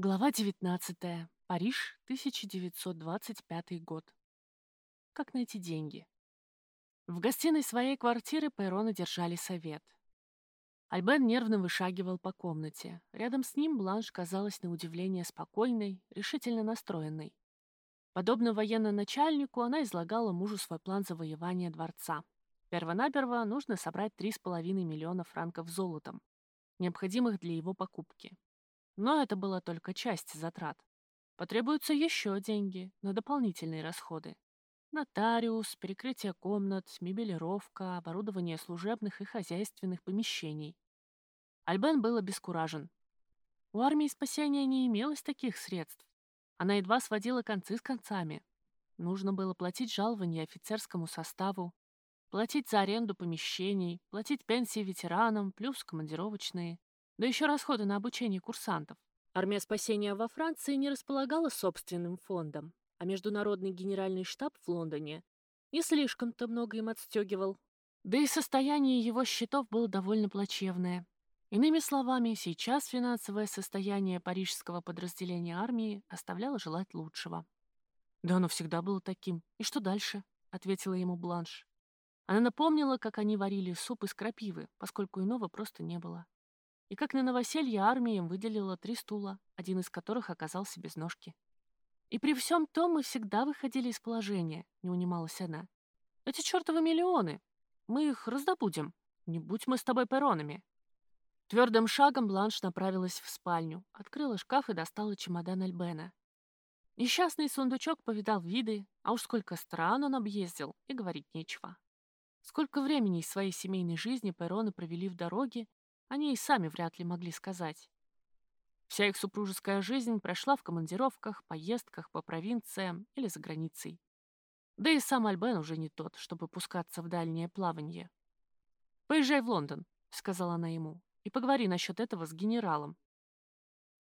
Глава 19. Париж, 1925 год. Как найти деньги? В гостиной своей квартиры Пайрона держали совет. Альбен нервно вышагивал по комнате. Рядом с ним Бланш казалась на удивление спокойной, решительно настроенной. Подобно военно-начальнику, она излагала мужу свой план завоевания дворца. Первонаперво нужно собрать 3,5 миллиона франков золотом, необходимых для его покупки. Но это была только часть затрат. Потребуются еще деньги на дополнительные расходы. Нотариус, перекрытие комнат, мебелировка, оборудование служебных и хозяйственных помещений. Альбен был обескуражен. У армии спасения не имелось таких средств. Она едва сводила концы с концами. Нужно было платить жалования офицерскому составу, платить за аренду помещений, платить пенсии ветеранам, плюс командировочные да еще расходы на обучение курсантов. Армия спасения во Франции не располагала собственным фондом, а Международный генеральный штаб в Лондоне не слишком-то много им отстегивал. Да и состояние его счетов было довольно плачевное. Иными словами, сейчас финансовое состояние парижского подразделения армии оставляло желать лучшего. «Да оно всегда было таким. И что дальше?» — ответила ему Бланш. Она напомнила, как они варили суп из крапивы, поскольку иного просто не было. И как на новоселье армия им выделила три стула, один из которых оказался без ножки. И при всем том мы всегда выходили из положения, не унималась она. Эти чертовы миллионы. Мы их раздобудем. Не будь мы с тобой перонами. Твердым шагом Бланш направилась в спальню, открыла шкаф и достала чемодан Альбена. Несчастный сундучок повидал виды, а уж сколько стран он объездил, и говорить нечего. Сколько времени из своей семейной жизни Перроны провели в дороге они и сами вряд ли могли сказать. Вся их супружеская жизнь прошла в командировках, поездках по провинциям или за границей. Да и сам Альбен уже не тот, чтобы пускаться в дальнее плавание. «Поезжай в Лондон», — сказала она ему, — «и поговори насчет этого с генералом».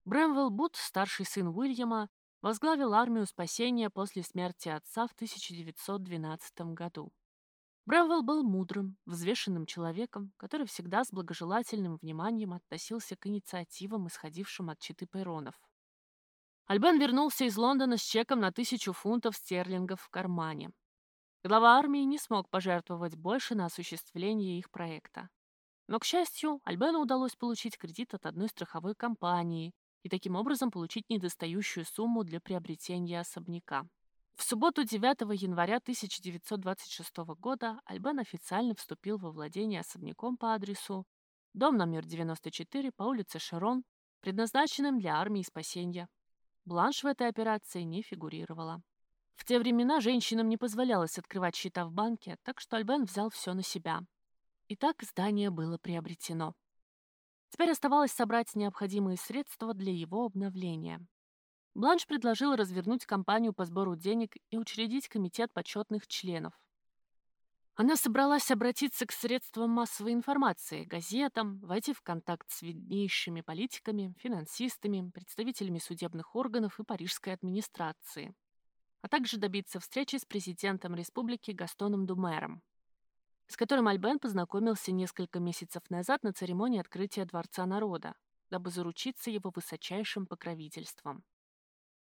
Брэмвелл Бут, старший сын Уильяма, возглавил армию спасения после смерти отца в 1912 году. Брэвелл был мудрым, взвешенным человеком, который всегда с благожелательным вниманием относился к инициативам, исходившим от читы Пейронов. Альбен вернулся из Лондона с чеком на тысячу фунтов стерлингов в кармане. Глава армии не смог пожертвовать больше на осуществление их проекта. Но, к счастью, Альбену удалось получить кредит от одной страховой компании и таким образом получить недостающую сумму для приобретения особняка. В субботу 9 января 1926 года Альбен официально вступил во владение особняком по адресу дом номер 94 по улице Шерон, предназначенным для армии спасения. Бланш в этой операции не фигурировала. В те времена женщинам не позволялось открывать счета в банке, так что Альбен взял все на себя. И так здание было приобретено. Теперь оставалось собрать необходимые средства для его обновления. Бланш предложил развернуть кампанию по сбору денег и учредить комитет почетных членов. Она собралась обратиться к средствам массовой информации, газетам, войти в контакт с виднейшими политиками, финансистами, представителями судебных органов и парижской администрации, а также добиться встречи с президентом республики Гастоном Думером, с которым Альбен познакомился несколько месяцев назад на церемонии открытия Дворца народа, дабы заручиться его высочайшим покровительством.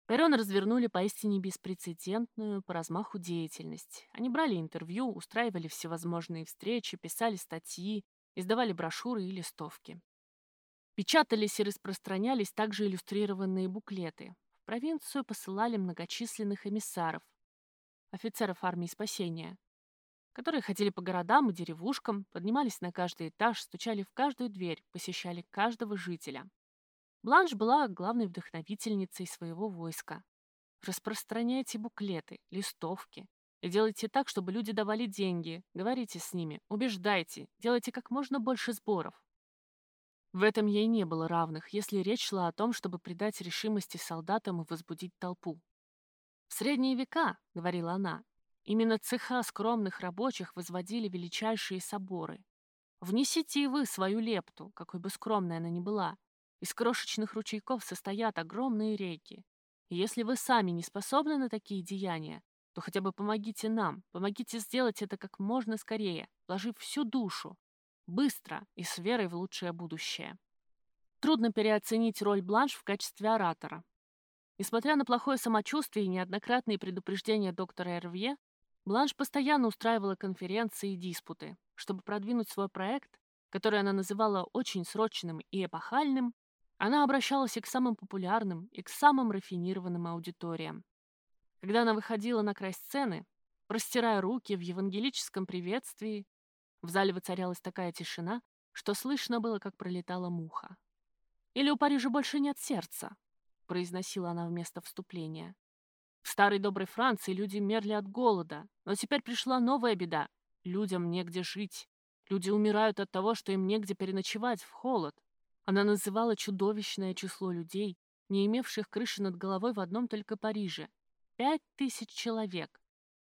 Перрон развернули поистине беспрецедентную по размаху деятельность. Они брали интервью, устраивали всевозможные встречи, писали статьи, издавали брошюры и листовки. Печатались и распространялись также иллюстрированные буклеты. В провинцию посылали многочисленных эмиссаров, офицеров армии спасения, которые ходили по городам и деревушкам, поднимались на каждый этаж, стучали в каждую дверь, посещали каждого жителя. Бланш была главной вдохновительницей своего войска. Распространяйте буклеты, листовки. И делайте так, чтобы люди давали деньги. Говорите с ними, убеждайте, делайте как можно больше сборов. В этом ей не было равных, если речь шла о том, чтобы придать решимости солдатам и возбудить толпу. «В средние века, — говорила она, — именно цеха скромных рабочих возводили величайшие соборы. Внесите и вы свою лепту, какой бы скромной она ни была, из крошечных ручейков состоят огромные реки. И если вы сами не способны на такие деяния, то хотя бы помогите нам, помогите сделать это как можно скорее, вложив всю душу, быстро и с верой в лучшее будущее. Трудно переоценить роль Бланш в качестве оратора. Несмотря на плохое самочувствие и неоднократные предупреждения доктора Эрвье, Бланш постоянно устраивала конференции и диспуты, чтобы продвинуть свой проект, который она называла очень срочным и эпохальным, она обращалась и к самым популярным, и к самым рафинированным аудиториям. Когда она выходила на край сцены, простирая руки в евангелическом приветствии, в зале воцарялась такая тишина, что слышно было, как пролетала муха. «Или у Парижа больше нет сердца», — произносила она вместо вступления. В старой доброй Франции люди мерли от голода, но теперь пришла новая беда. Людям негде жить. Люди умирают от того, что им негде переночевать в холод. Она называла чудовищное число людей, не имевших крыши над головой в одном только Париже. Пять тысяч человек.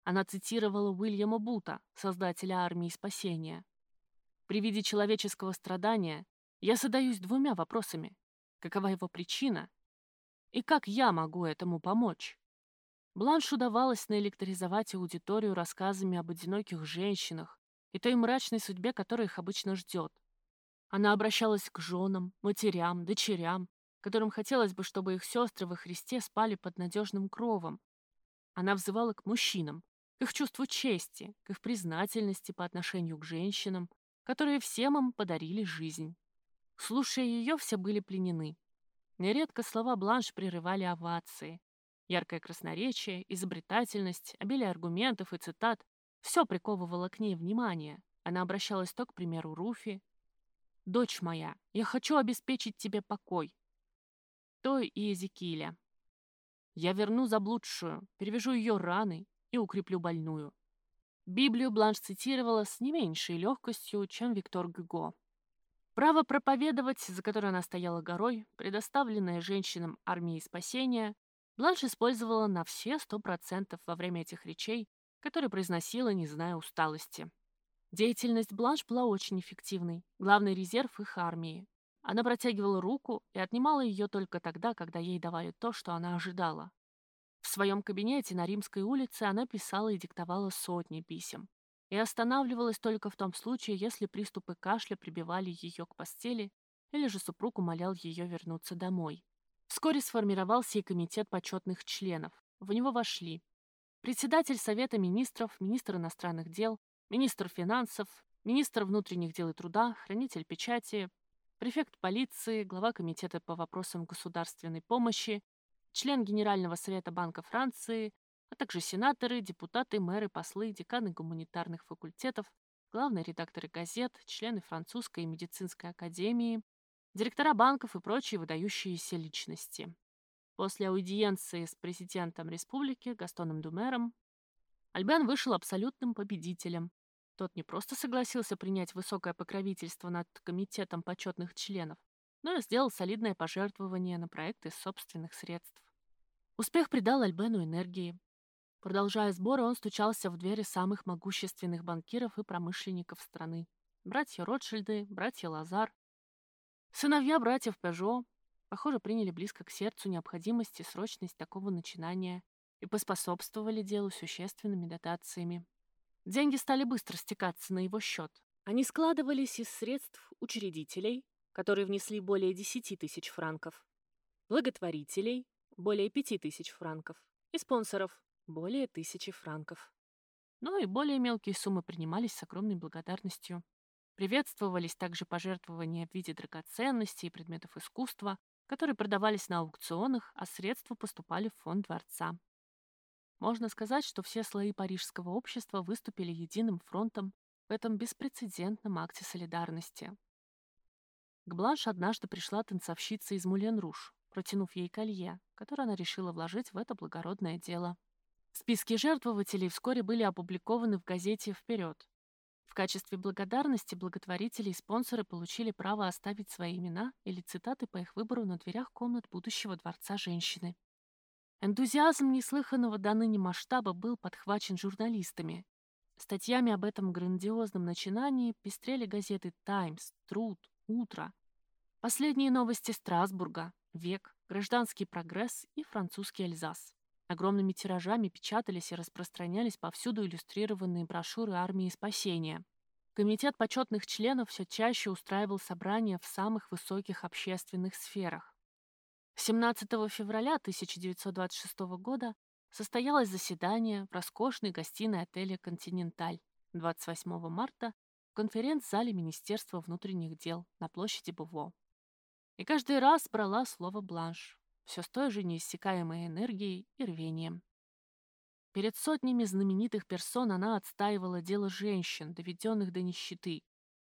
Она цитировала Уильяма Бута, создателя армии спасения. При виде человеческого страдания я задаюсь двумя вопросами. Какова его причина? И как я могу этому помочь? Бланш удавалось наэлектризовать аудиторию рассказами об одиноких женщинах и той мрачной судьбе, которая их обычно ждет. Она обращалась к женам, матерям, дочерям, которым хотелось бы, чтобы их сестры во Христе спали под надежным кровом. Она взывала к мужчинам, к их чувству чести, к их признательности по отношению к женщинам, которые всем им подарили жизнь. Слушая ее, все были пленены. Нередко слова Бланш прерывали овации. Яркое красноречие, изобретательность, обилие аргументов и цитат — все приковывало к ней внимание. Она обращалась то к примеру Руфи, «Дочь моя, я хочу обеспечить тебе покой». То и Езекииля. «Я верну заблудшую, перевяжу ее раны и укреплю больную». Библию Бланш цитировала с не меньшей легкостью, чем Виктор Гюго. Право проповедовать, за которое она стояла горой, предоставленное женщинам армии спасения, Бланш использовала на все сто процентов во время этих речей, которые произносила, не зная усталости. Деятельность Бланш была очень эффективной, главный резерв их армии. Она протягивала руку и отнимала ее только тогда, когда ей давали то, что она ожидала. В своем кабинете на Римской улице она писала и диктовала сотни писем. И останавливалась только в том случае, если приступы кашля прибивали ее к постели, или же супруг умолял ее вернуться домой. Вскоре сформировался и комитет почетных членов. В него вошли председатель Совета министров, министр иностранных дел, министр финансов, министр внутренних дел и труда, хранитель печати, префект полиции, глава комитета по вопросам государственной помощи, член Генерального совета Банка Франции, а также сенаторы, депутаты, мэры, послы, деканы гуманитарных факультетов, главные редакторы газет, члены французской и медицинской академии, директора банков и прочие выдающиеся личности. После аудиенции с президентом республики Гастоном Думером Альбен вышел абсолютным победителем, тот не просто согласился принять высокое покровительство над комитетом почетных членов, но и сделал солидное пожертвование на проект из собственных средств. Успех придал Альбену энергии. Продолжая сборы, он стучался в двери самых могущественных банкиров и промышленников страны. Братья Ротшильды, братья Лазар. Сыновья братьев Пежо, похоже, приняли близко к сердцу необходимость и срочность такого начинания и поспособствовали делу существенными дотациями. Деньги стали быстро стекаться на его счет. Они складывались из средств учредителей, которые внесли более 10 тысяч франков, благотворителей – более 5 тысяч франков и спонсоров – более тысячи франков. Но и более мелкие суммы принимались с огромной благодарностью. Приветствовались также пожертвования в виде драгоценностей и предметов искусства, которые продавались на аукционах, а средства поступали в фонд дворца. Можно сказать, что все слои парижского общества выступили единым фронтом в этом беспрецедентном акте солидарности. К Бланш однажды пришла танцовщица из Мулен-Руш, протянув ей колье, которое она решила вложить в это благородное дело. Списки жертвователей вскоре были опубликованы в газете «Вперед». В качестве благодарности благотворители и спонсоры получили право оставить свои имена или цитаты по их выбору на дверях комнат будущего дворца женщины. Энтузиазм неслыханного до ныне масштаба был подхвачен журналистами. Статьями об этом грандиозном начинании пестрели газеты «Таймс», «Труд», «Утро», последние новости Страсбурга, «Век», «Гражданский прогресс» и «Французский Эльзас». Огромными тиражами печатались и распространялись повсюду иллюстрированные брошюры армии спасения. Комитет почетных членов все чаще устраивал собрания в самых высоких общественных сферах. 17 февраля 1926 года состоялось заседание в роскошной гостиной отеля «Континенталь». 28 марта в конференц-зале Министерства внутренних дел на площади Буво. И каждый раз брала слово Бланш, все с той же неиссякаемой энергией и рвением. Перед сотнями знаменитых персон она отстаивала дело женщин, доведенных до нищеты.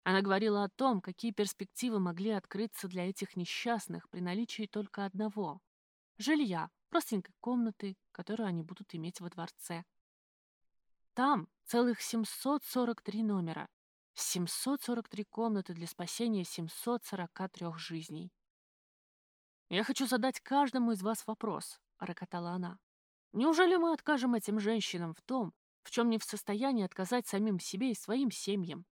Она говорила о том, какие перспективы могли открыться для этих несчастных при наличии только одного — жилья, простенькой комнаты, которую они будут иметь во дворце. Там целых 743 номера, 743 комнаты для спасения 743 жизней. «Я хочу задать каждому из вас вопрос», — рокотала она. Неужели мы откажем этим женщинам в том, в чем не в состоянии отказать самим себе и своим семьям?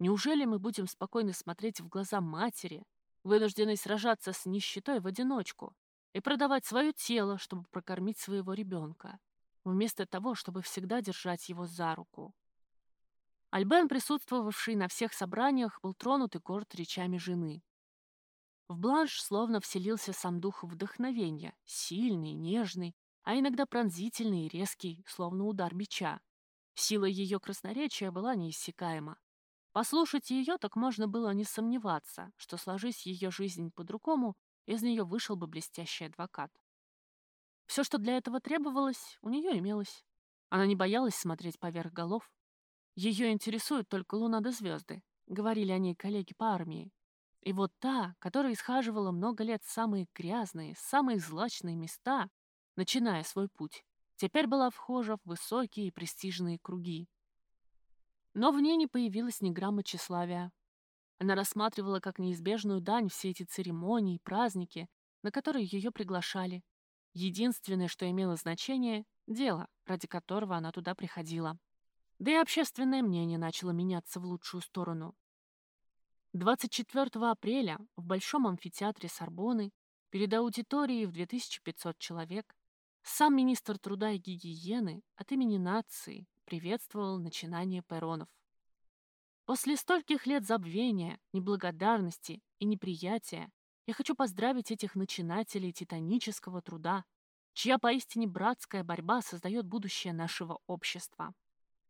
Неужели мы будем спокойно смотреть в глаза матери, вынужденной сражаться с нищетой в одиночку и продавать свое тело, чтобы прокормить своего ребенка, вместо того, чтобы всегда держать его за руку? Альбен, присутствовавший на всех собраниях, был тронут и горд речами жены. В Бланш словно вселился сам дух вдохновения, сильный, нежный, а иногда пронзительный и резкий, словно удар бича. Сила ее красноречия была неиссякаема. Послушать ее так можно было не сомневаться, что, сложись ее жизнь по-другому, из нее вышел бы блестящий адвокат. Все, что для этого требовалось, у нее имелось. Она не боялась смотреть поверх голов. Ее интересуют только луна да звезды, говорили о ней коллеги по армии. И вот та, которая исхаживала много лет самые грязные, самые злачные места, начиная свой путь, теперь была вхожа в высокие и престижные круги. Но в ней не появилось ни грамма тщеславия. Она рассматривала как неизбежную дань все эти церемонии праздники, на которые ее приглашали. Единственное, что имело значение — дело, ради которого она туда приходила. Да и общественное мнение начало меняться в лучшую сторону. 24 апреля в Большом амфитеатре Сорбоны перед аудиторией в 2500 человек сам министр труда и гигиены от имени нации приветствовал начинание перронов. После стольких лет забвения, неблагодарности и неприятия я хочу поздравить этих начинателей титанического труда, чья поистине братская борьба создает будущее нашего общества.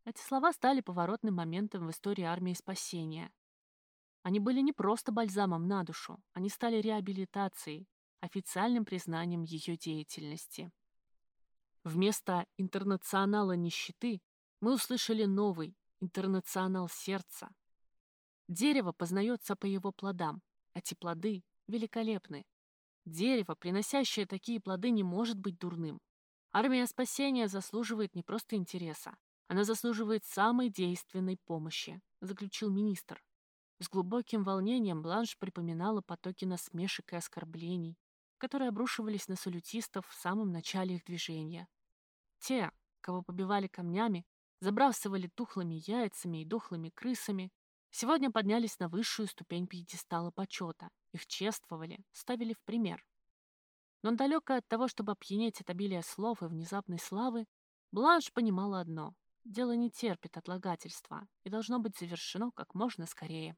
Эти слова стали поворотным моментом в истории армии спасения. Они были не просто бальзамом на душу, они стали реабилитацией, официальным признанием ее деятельности. Вместо интернационала нищеты мы услышали новый интернационал сердца. Дерево познается по его плодам, эти плоды великолепны. Дерево, приносящее такие плоды, не может быть дурным. Армия спасения заслуживает не просто интереса, она заслуживает самой действенной помощи, заключил министр. С глубоким волнением Бланш припоминала потоки насмешек и оскорблений, которые обрушивались на салютистов в самом начале их движения. Те, кого побивали камнями, забрасывали тухлыми яйцами и дохлыми крысами, сегодня поднялись на высшую ступень пьедестала почета, их чествовали, ставили в пример. Но далеко от того, чтобы опьянеть от обилия слов и внезапной славы, Бланш понимала одно — дело не терпит отлагательства и должно быть завершено как можно скорее.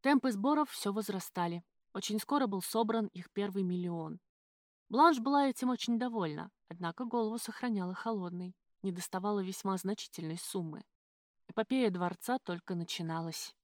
Темпы сборов все возрастали. Очень скоро был собран их первый миллион. Бланш была этим очень довольна, однако голову сохраняла холодной, не доставала весьма значительной суммы. Эпопея дворца только начиналась.